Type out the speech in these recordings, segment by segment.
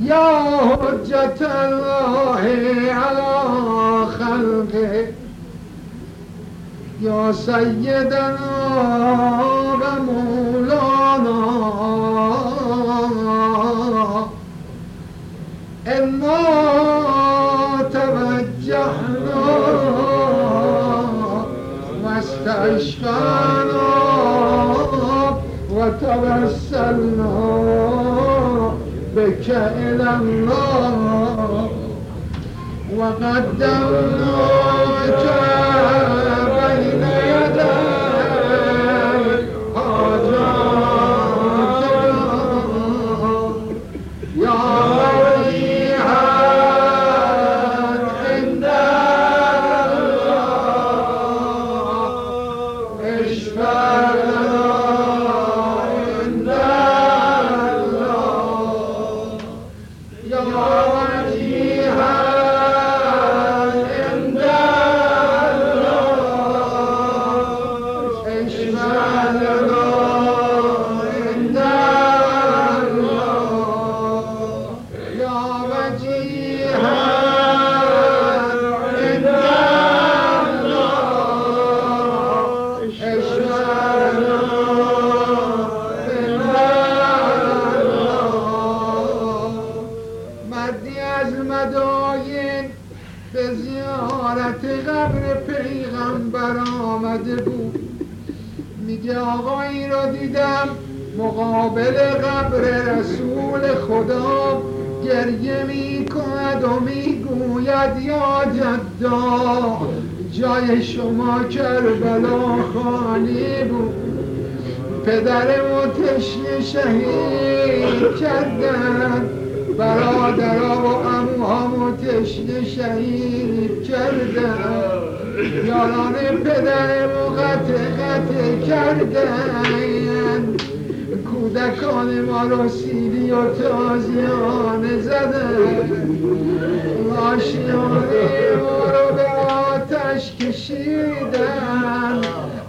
یا حجت الله علی خلقه یا سیدنا و توسلنا بك إلى الله وقدمناك زیارت قبر پیغمبر آمده بود. میگه آقایی را دیدم مقابل قبر رسول خدا. گریه می کند و می‌گوید یا جدا جای شما کربلا خالی بود. پدرمو تشنه شهید کردن. برادرها و اموهامو تشنه شهید کردن یاران پدرمو قطع قطع کردن کودکان ما رو سیلی و تازیانه زدن آشیانه ما رو به آتش کشیدن.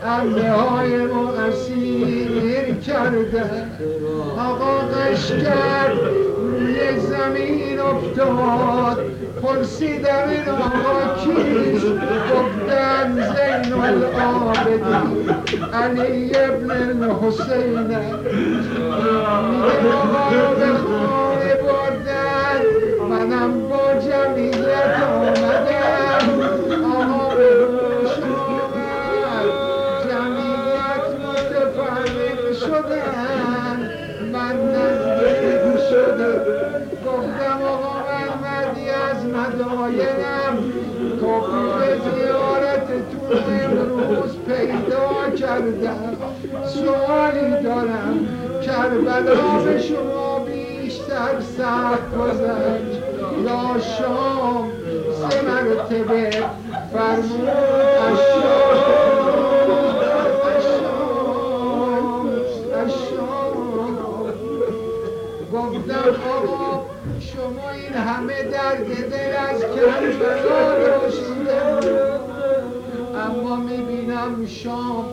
امه های ما اسیر کردن آقا قشکر روی زمین افتاد. پرسیدم این آقا کیست گفتن زین العابدین. علی ابن الحسین. مداینم توفیق زیارتتون امروز پیدا کردم. سوالی دارم. کربلا به شما بیشتر سخت گذشت. یا شام. سه مرتبه فرمود. این همه درد دل از کربلا داشتید اما می‌بینم شام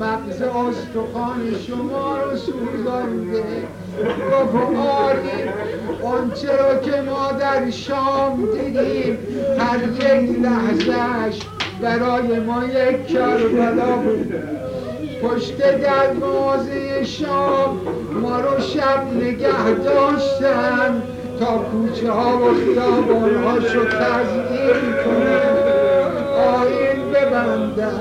مغز استخوان شما رو سوزانده. گفت آری آنچه را که ما در شام دیدیم هر یک لحظهش برای ما یک کربلا بود. پشت دروازه شام ما رو شب نگه داشتن. کوچه ها و خیابان ها شو تزدین کنن آین ببندن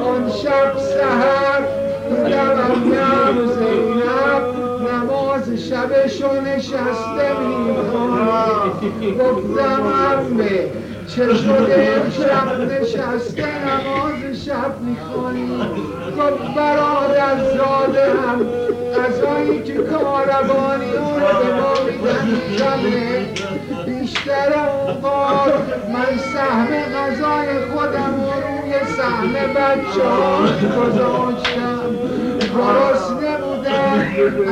آن شب سهر دیدم امیم زینب. نماز شبشو نشسته می‌خوانه گفتم امه چه شده امشب نشسته نماز شب می‌خوانی؟ گفت برادر زاده هم. غذایی که کاروانی اون به ما بیشتر اوقات من سهم غذای خودم و روی سهم بچه ها گذاشتم. گرسنه بودم.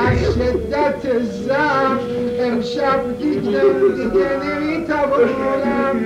از شدت زم امشب دیدم دیگه نمی‌توانم